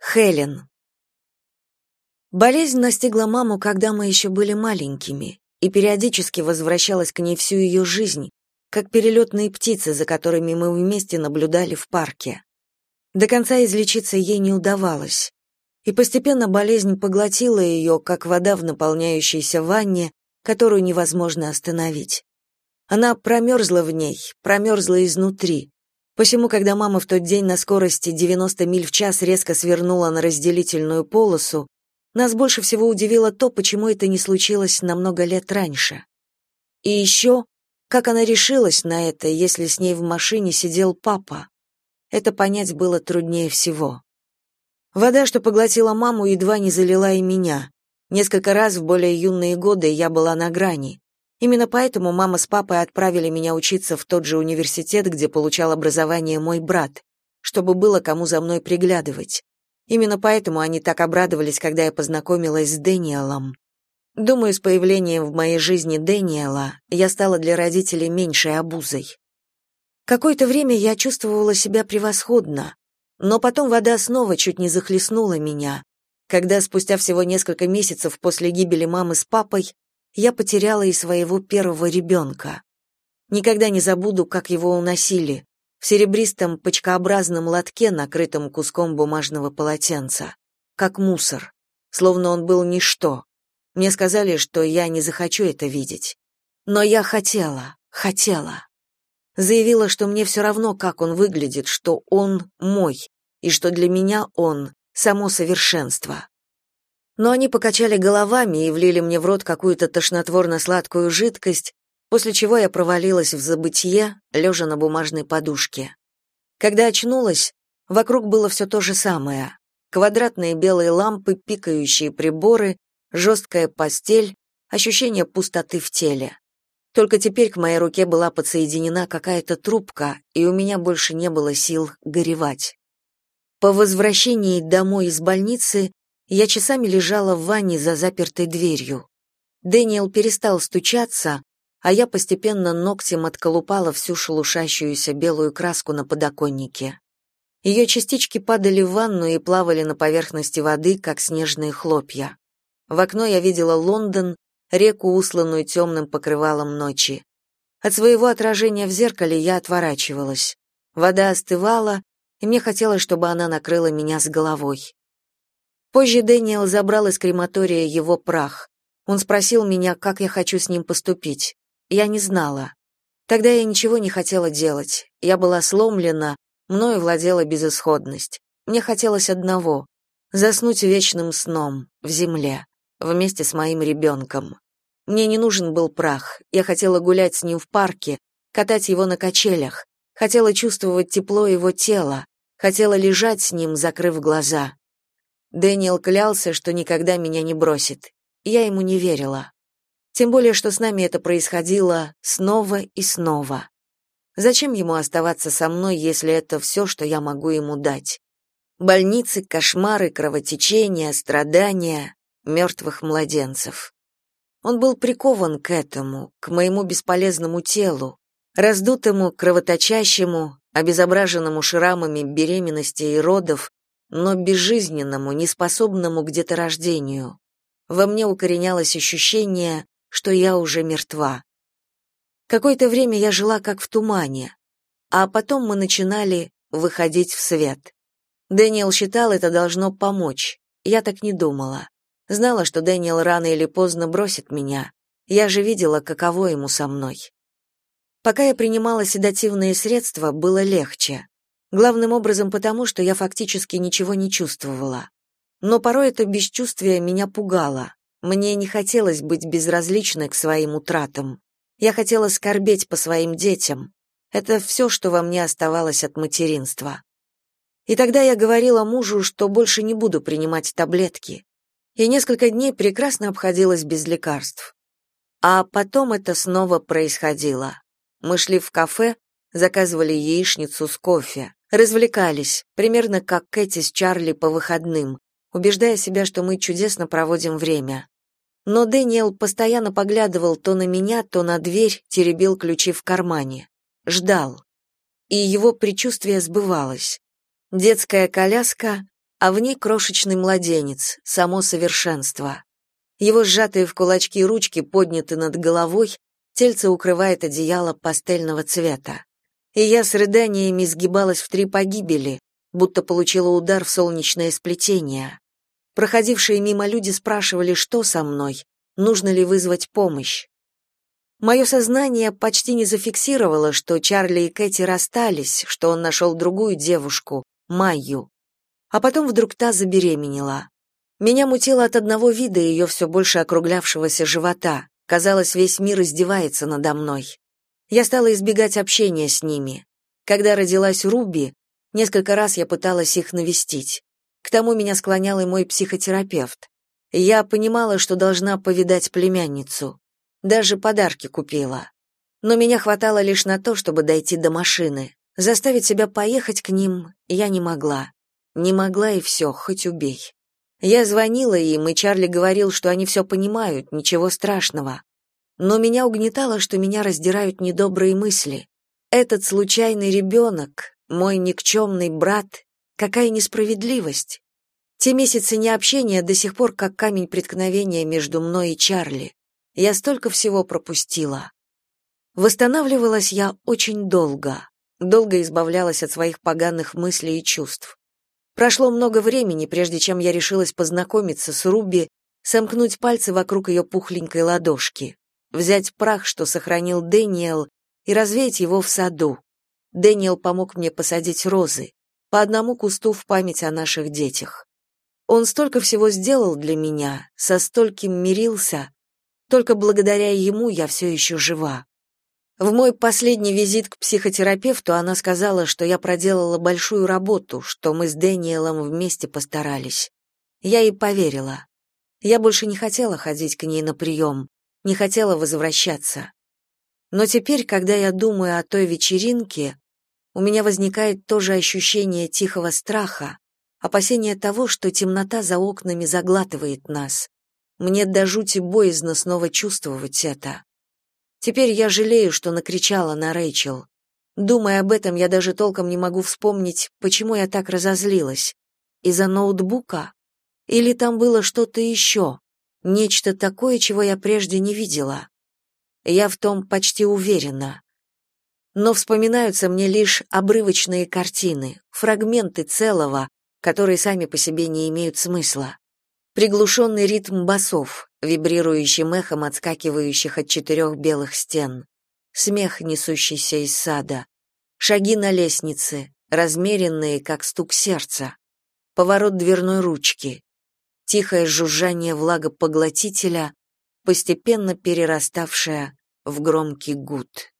Хелен. Болезнь настигла маму, когда мы еще были маленькими, и периодически возвращалась к ней всю ее жизнь, как перелетные птицы, за которыми мы вместе наблюдали в парке. До конца излечиться ей не удавалось, и постепенно болезнь поглотила ее, как вода в наполняющейся ванне, которую невозможно остановить. Она промерзла в ней, промерзла изнутри, Посему, когда мама в тот день на скорости 90 миль в час резко свернула на разделительную полосу, нас больше всего удивило то, почему это не случилось намного лет раньше. И еще, как она решилась на это, если с ней в машине сидел папа. Это понять было труднее всего. Вода, что поглотила маму, едва не залила и меня. Несколько раз в более юные годы я была на грани. Именно поэтому мама с папой отправили меня учиться в тот же университет, где получал образование мой брат, чтобы было кому за мной приглядывать. Именно поэтому они так обрадовались, когда я познакомилась с Дэниелом. Думаю, с появлением в моей жизни Дэниела я стала для родителей меньшей обузой. Какое-то время я чувствовала себя превосходно, но потом вода снова чуть не захлестнула меня, когда спустя всего несколько месяцев после гибели мамы с папой я потеряла и своего первого ребенка. Никогда не забуду, как его уносили, в серебристом почкообразном лотке, накрытом куском бумажного полотенца, как мусор, словно он был ничто. Мне сказали, что я не захочу это видеть. Но я хотела, хотела. Заявила, что мне все равно, как он выглядит, что он мой, и что для меня он — само совершенство но они покачали головами и влили мне в рот какую-то тошнотворно-сладкую жидкость, после чего я провалилась в забытье, лежа на бумажной подушке. Когда очнулась, вокруг было все то же самое. Квадратные белые лампы, пикающие приборы, жесткая постель, ощущение пустоты в теле. Только теперь к моей руке была подсоединена какая-то трубка, и у меня больше не было сил горевать. По возвращении домой из больницы я часами лежала в ванне за запертой дверью. Дэниел перестал стучаться, а я постепенно ногтем отколупала всю шелушащуюся белую краску на подоконнике. Ее частички падали в ванну и плавали на поверхности воды, как снежные хлопья. В окно я видела Лондон, реку, усланную темным покрывалом ночи. От своего отражения в зеркале я отворачивалась. Вода остывала, и мне хотелось, чтобы она накрыла меня с головой. Позже Дэниел забрал из крематория его прах. Он спросил меня, как я хочу с ним поступить. Я не знала. Тогда я ничего не хотела делать. Я была сломлена, мною владела безысходность. Мне хотелось одного — заснуть вечным сном, в земле, вместе с моим ребенком. Мне не нужен был прах, я хотела гулять с ним в парке, катать его на качелях, хотела чувствовать тепло его тела, хотела лежать с ним, закрыв глаза. Дэниел клялся, что никогда меня не бросит. Я ему не верила. Тем более, что с нами это происходило снова и снова. Зачем ему оставаться со мной, если это все, что я могу ему дать? Больницы, кошмары, кровотечения, страдания, мертвых младенцев. Он был прикован к этому, к моему бесполезному телу, раздутому, кровоточащему, обезображенному шрамами беременности и родов, но безжизненному, неспособному к деторождению. Во мне укоренялось ощущение, что я уже мертва. Какое-то время я жила как в тумане, а потом мы начинали выходить в свет. Дэниел считал, это должно помочь. Я так не думала. Знала, что Дэниел рано или поздно бросит меня. Я же видела, каково ему со мной. Пока я принимала седативные средства, было легче. Главным образом потому, что я фактически ничего не чувствовала. Но порой это бесчувствие меня пугало. Мне не хотелось быть безразличной к своим утратам. Я хотела скорбеть по своим детям. Это все, что во мне оставалось от материнства. И тогда я говорила мужу, что больше не буду принимать таблетки. И несколько дней прекрасно обходилась без лекарств. А потом это снова происходило. Мы шли в кафе, заказывали яичницу с кофе. Развлекались, примерно как Кэти с Чарли по выходным, убеждая себя, что мы чудесно проводим время. Но Дэниел постоянно поглядывал то на меня, то на дверь, теребил ключи в кармане. Ждал. И его предчувствие сбывалось. Детская коляска, а в ней крошечный младенец, само совершенство. Его сжатые в кулачки ручки подняты над головой, тельце укрывает одеяло пастельного цвета. И я с рыданиями сгибалась в три погибели, будто получила удар в солнечное сплетение. Проходившие мимо люди спрашивали, что со мной, нужно ли вызвать помощь. Мое сознание почти не зафиксировало, что Чарли и Кэти расстались, что он нашел другую девушку, Майю. А потом вдруг та забеременела. Меня мутило от одного вида ее все больше округлявшегося живота. Казалось, весь мир издевается надо мной. Я стала избегать общения с ними. Когда родилась Руби, несколько раз я пыталась их навестить. К тому меня склонял и мой психотерапевт. Я понимала, что должна повидать племянницу. Даже подарки купила. Но меня хватало лишь на то, чтобы дойти до машины. Заставить себя поехать к ним я не могла. Не могла и все, хоть убей. Я звонила им, и Чарли говорил, что они все понимают, ничего страшного. Но меня угнетало, что меня раздирают недобрые мысли. Этот случайный ребенок, мой никчемный брат, какая несправедливость. Те месяцы необщения до сих пор как камень преткновения между мной и Чарли. Я столько всего пропустила. Восстанавливалась я очень долго, долго избавлялась от своих поганых мыслей и чувств. Прошло много времени, прежде чем я решилась познакомиться с Руби, сомкнуть пальцы вокруг ее пухленькой ладошки, взять прах, что сохранил Дэниел, и развеять его в саду. Дэниел помог мне посадить розы, по одному кусту в память о наших детях. Он столько всего сделал для меня, со стольким мирился, только благодаря ему я все еще жива. В мой последний визит к психотерапевту она сказала, что я проделала большую работу, что мы с Дэниелом вместе постарались. Я ей поверила. Я больше не хотела ходить к ней на прием, не хотела возвращаться. Но теперь, когда я думаю о той вечеринке, у меня возникает тоже ощущение тихого страха, опасение того, что темнота за окнами заглатывает нас. Мне до жути боязно снова чувствовать это. Теперь я жалею, что накричала на Рэйчел. Думая об этом, я даже толком не могу вспомнить, почему я так разозлилась. Из-за ноутбука? Или там было что-то еще? Нечто такое, чего я прежде не видела. Я в том почти уверена. Но вспоминаются мне лишь обрывочные картины, фрагменты целого, которые сами по себе не имеют смысла. Приглушенный ритм басов, вибрирующим эхом отскакивающих от четырех белых стен. Смех, несущийся из сада. Шаги на лестнице, размеренные, как стук сердца. Поворот дверной ручки. Тихое жужжание влагопоглотителя, постепенно перераставшее в громкий гуд.